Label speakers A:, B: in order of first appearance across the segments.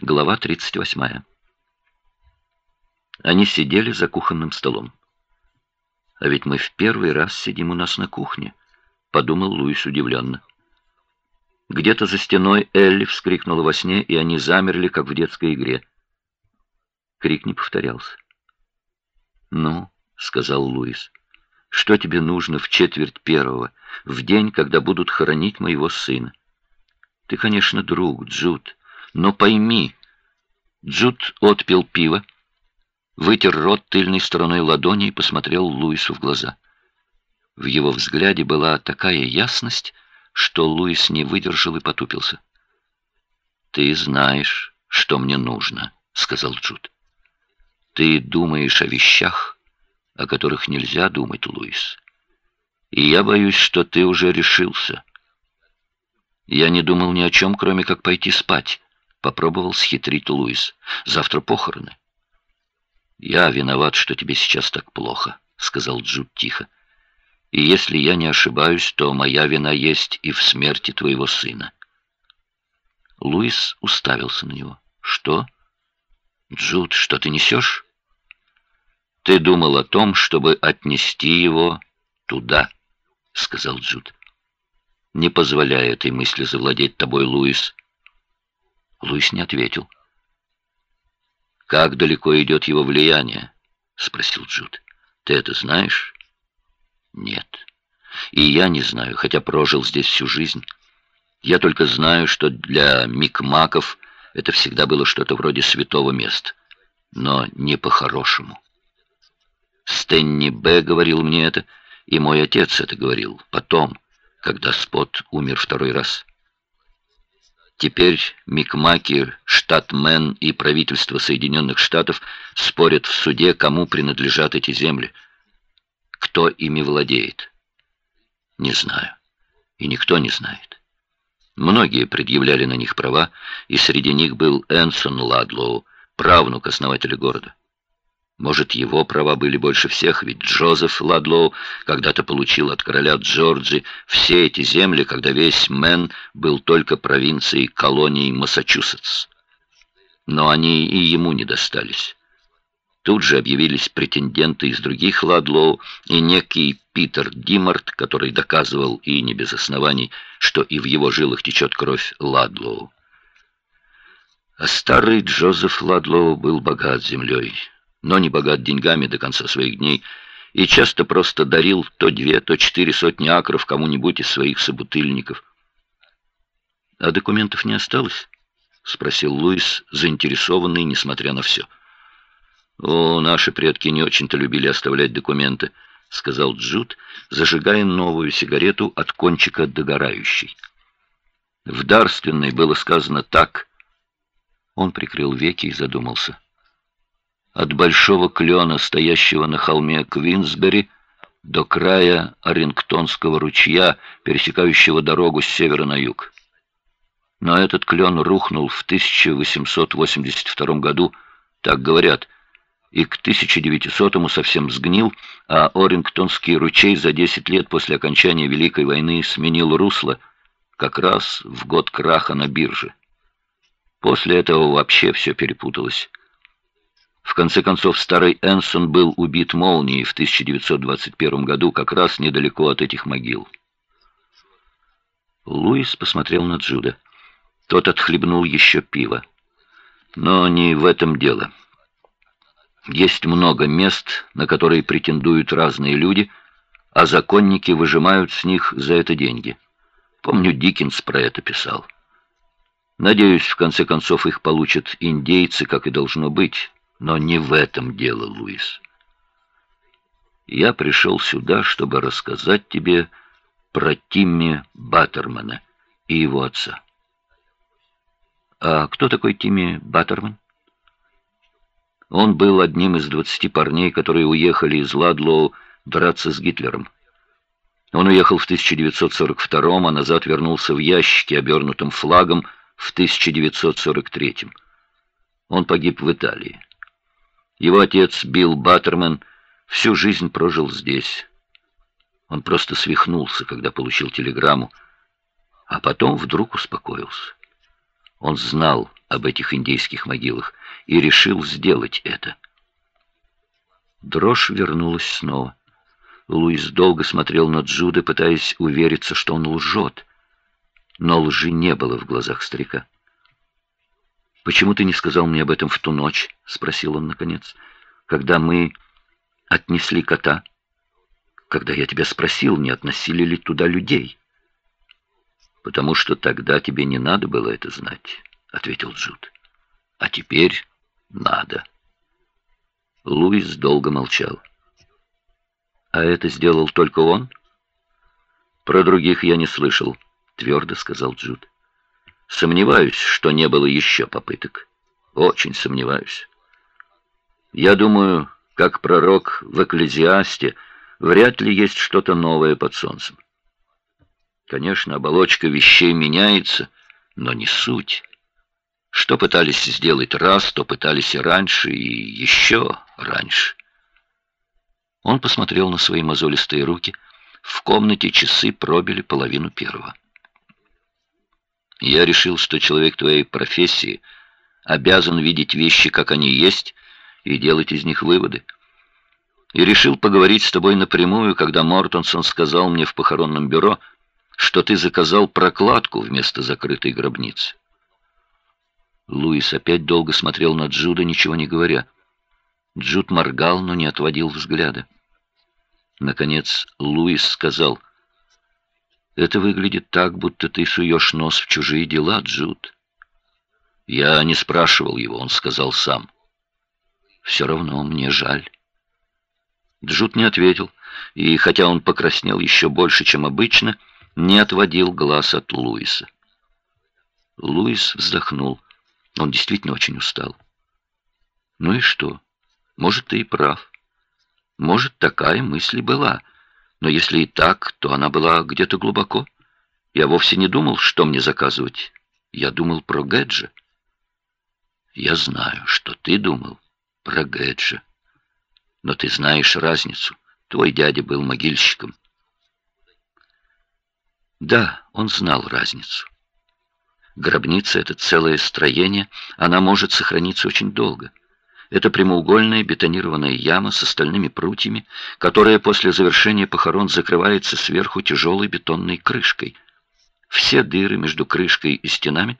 A: Глава 38. Они сидели за кухонным столом. «А ведь мы в первый раз сидим у нас на кухне», — подумал Луис удивленно. Где-то за стеной Элли вскрикнула во сне, и они замерли, как в детской игре. Крик не повторялся. «Ну», — сказал Луис, — «что тебе нужно в четверть первого, в день, когда будут хоронить моего сына? Ты, конечно, друг, Джуд». Но пойми, Джуд отпил пиво, вытер рот тыльной стороной ладони и посмотрел Луису в глаза. В его взгляде была такая ясность, что Луис не выдержал и потупился. «Ты знаешь, что мне нужно», — сказал Джуд. «Ты думаешь о вещах, о которых нельзя думать, Луис. И я боюсь, что ты уже решился. Я не думал ни о чем, кроме как пойти спать. Попробовал схитрить Луис. «Завтра похороны». «Я виноват, что тебе сейчас так плохо», — сказал Джуд тихо. «И если я не ошибаюсь, то моя вина есть и в смерти твоего сына». Луис уставился на него. «Что? Джуд, что ты несешь?» «Ты думал о том, чтобы отнести его туда», — сказал Джуд. «Не позволяй этой мысли завладеть тобой, Луис. Луис не ответил. «Как далеко идет его влияние?» — спросил Джуд. «Ты это знаешь?» «Нет. И я не знаю, хотя прожил здесь всю жизнь. Я только знаю, что для микмаков это всегда было что-то вроде святого места, но не по-хорошему. Стэнни Б. говорил мне это, и мой отец это говорил потом, когда Спот умер второй раз». Теперь Микмаки, штат и правительство Соединенных Штатов спорят в суде, кому принадлежат эти земли. Кто ими владеет? Не знаю. И никто не знает. Многие предъявляли на них права, и среди них был Энсон Ладлоу, правнук основателя города. Может, его права были больше всех, ведь Джозеф Ладлоу когда-то получил от короля Джорджа все эти земли, когда весь Мэн был только провинцией колонии Массачусетс. Но они и ему не достались. Тут же объявились претенденты из других Ладлоу, и некий Питер Димарт, который доказывал, и не без оснований, что и в его жилах течет кровь Ладлоу. А старый Джозеф Ладлоу был богат землей но не богат деньгами до конца своих дней, и часто просто дарил то две, то четыре сотни акров кому-нибудь из своих собутыльников. «А документов не осталось?» — спросил Луис, заинтересованный, несмотря на все. «О, наши предки не очень-то любили оставлять документы», — сказал Джуд, зажигая новую сигарету от кончика догорающей. В дарственной было сказано так. Он прикрыл веки и задумался от большого клена, стоящего на холме Квинсбери, до края Орингтонского ручья, пересекающего дорогу с севера на юг. Но этот клен рухнул в 1882 году, так говорят, и к 1900-му совсем сгнил, а Орингтонский ручей за 10 лет после окончания Великой войны сменил русло, как раз в год краха на бирже. После этого вообще все перепуталось. В конце концов, старый Энсон был убит молнией в 1921 году, как раз недалеко от этих могил. Луис посмотрел на Джуда. Тот отхлебнул еще пиво. Но не в этом дело. Есть много мест, на которые претендуют разные люди, а законники выжимают с них за это деньги. Помню, Диккенс про это писал. Надеюсь, в конце концов их получат индейцы, как и должно быть. Но не в этом дело, Луис. Я пришел сюда, чтобы рассказать тебе про Тимми Баттермана и его отца. А кто такой Тимми Баттерман? Он был одним из двадцати парней, которые уехали из Ладлоу драться с Гитлером. Он уехал в 1942 а назад вернулся в ящике, обернутом флагом, в 1943 -м. Он погиб в Италии. Его отец, Билл Баттерман, всю жизнь прожил здесь. Он просто свихнулся, когда получил телеграмму, а потом вдруг успокоился. Он знал об этих индейских могилах и решил сделать это. Дрожь вернулась снова. Луис долго смотрел на Джуда, пытаясь увериться, что он лжет. Но лжи не было в глазах старика. «Почему ты не сказал мне об этом в ту ночь?» — спросил он наконец. «Когда мы отнесли кота? Когда я тебя спросил, не относили ли туда людей?» «Потому что тогда тебе не надо было это знать», — ответил Джуд. «А теперь надо». Луис долго молчал. «А это сделал только он?» «Про других я не слышал», — твердо сказал Джуд. «Сомневаюсь, что не было еще попыток. Очень сомневаюсь. Я думаю, как пророк в Экклезиасте, вряд ли есть что-то новое под солнцем. Конечно, оболочка вещей меняется, но не суть». Что пытались сделать раз, то пытались и раньше, и еще раньше. Он посмотрел на свои мозолистые руки. В комнате часы пробили половину первого. Я решил, что человек твоей профессии обязан видеть вещи, как они есть, и делать из них выводы. И решил поговорить с тобой напрямую, когда Мортонсон сказал мне в похоронном бюро, что ты заказал прокладку вместо закрытой гробницы. Луис опять долго смотрел на Джуда, ничего не говоря. Джуд моргал, но не отводил взгляда. Наконец Луис сказал, «Это выглядит так, будто ты суешь нос в чужие дела, Джуд». Я не спрашивал его, он сказал сам. «Все равно мне жаль». Джуд не ответил, и, хотя он покраснел еще больше, чем обычно, не отводил глаз от Луиса. Луис вздохнул. Он действительно очень устал. Ну и что? Может, ты и прав. Может, такая мысль была. Но если и так, то она была где-то глубоко. Я вовсе не думал, что мне заказывать. Я думал про Гэджа. Я знаю, что ты думал про Гэджа. Но ты знаешь разницу. Твой дядя был могильщиком. Да, он знал разницу. Гробница — это целое строение, она может сохраниться очень долго. Это прямоугольная бетонированная яма с остальными прутьями, которая после завершения похорон закрывается сверху тяжелой бетонной крышкой. Все дыры между крышкой и стенами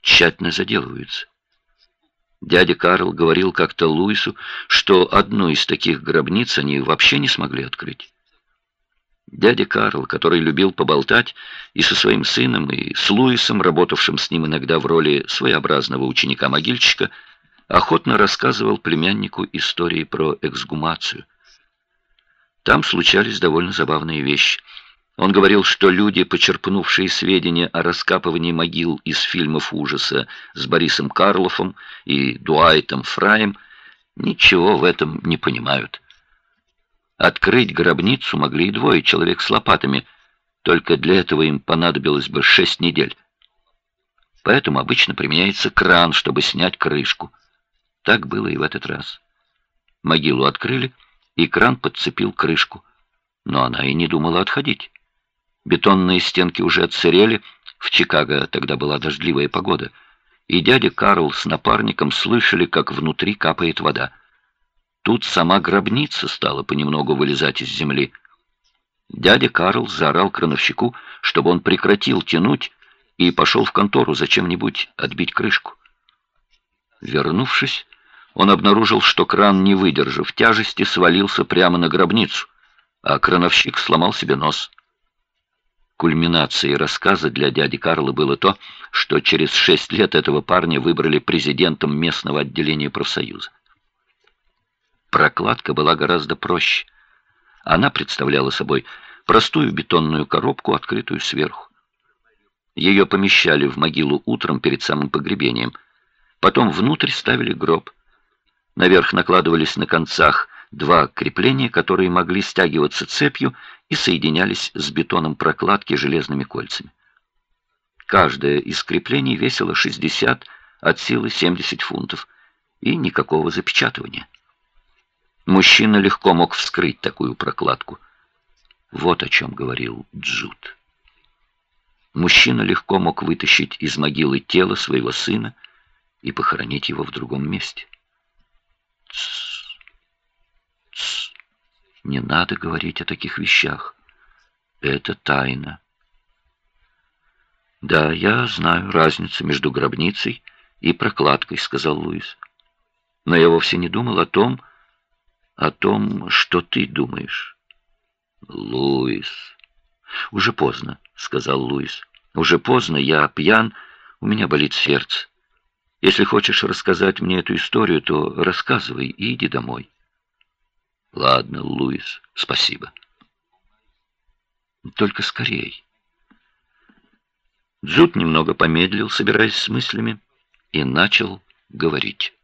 A: тщательно заделываются. Дядя Карл говорил как-то Луису, что одну из таких гробниц они вообще не смогли открыть. Дядя Карл, который любил поболтать и со своим сыном, и с Луисом, работавшим с ним иногда в роли своеобразного ученика-могильщика, охотно рассказывал племяннику истории про эксгумацию. Там случались довольно забавные вещи. Он говорил, что люди, почерпнувшие сведения о раскапывании могил из фильмов ужаса с Борисом Карлофом и Дуайтом Фраем, ничего в этом не понимают. Открыть гробницу могли и двое человек с лопатами, только для этого им понадобилось бы шесть недель. Поэтому обычно применяется кран, чтобы снять крышку. Так было и в этот раз. Могилу открыли, и кран подцепил крышку. Но она и не думала отходить. Бетонные стенки уже отсырели, в Чикаго тогда была дождливая погода, и дядя Карл с напарником слышали, как внутри капает вода. Тут сама гробница стала понемногу вылезать из земли. Дядя Карл заорал крановщику, чтобы он прекратил тянуть, и пошел в контору зачем-нибудь отбить крышку. Вернувшись, он обнаружил, что кран, не выдержав тяжести, свалился прямо на гробницу, а крановщик сломал себе нос. Кульминацией рассказа для дяди Карла было то, что через шесть лет этого парня выбрали президентом местного отделения профсоюза. Прокладка была гораздо проще. Она представляла собой простую бетонную коробку, открытую сверху. Ее помещали в могилу утром перед самым погребением. Потом внутрь ставили гроб. Наверх накладывались на концах два крепления, которые могли стягиваться цепью и соединялись с бетоном прокладки железными кольцами. Каждое из креплений весило 60, от силы 70 фунтов, и никакого запечатывания. Мужчина легко мог вскрыть такую прокладку. Вот о чем говорил Джуд. Мужчина легко мог вытащить из могилы тело своего сына и похоронить его в другом месте. Тссс, тссс, не надо говорить о таких вещах. Это тайна. «Да, я знаю разницу между гробницей и прокладкой», — сказал Луис. «Но я вовсе не думал о том, о том, что ты думаешь». «Луис...» «Уже поздно», — сказал Луис. «Уже поздно, я пьян, у меня болит сердце. Если хочешь рассказать мне эту историю, то рассказывай и иди домой». «Ладно, Луис, спасибо». «Только скорей». Джуд немного помедлил, собираясь с мыслями, и начал говорить.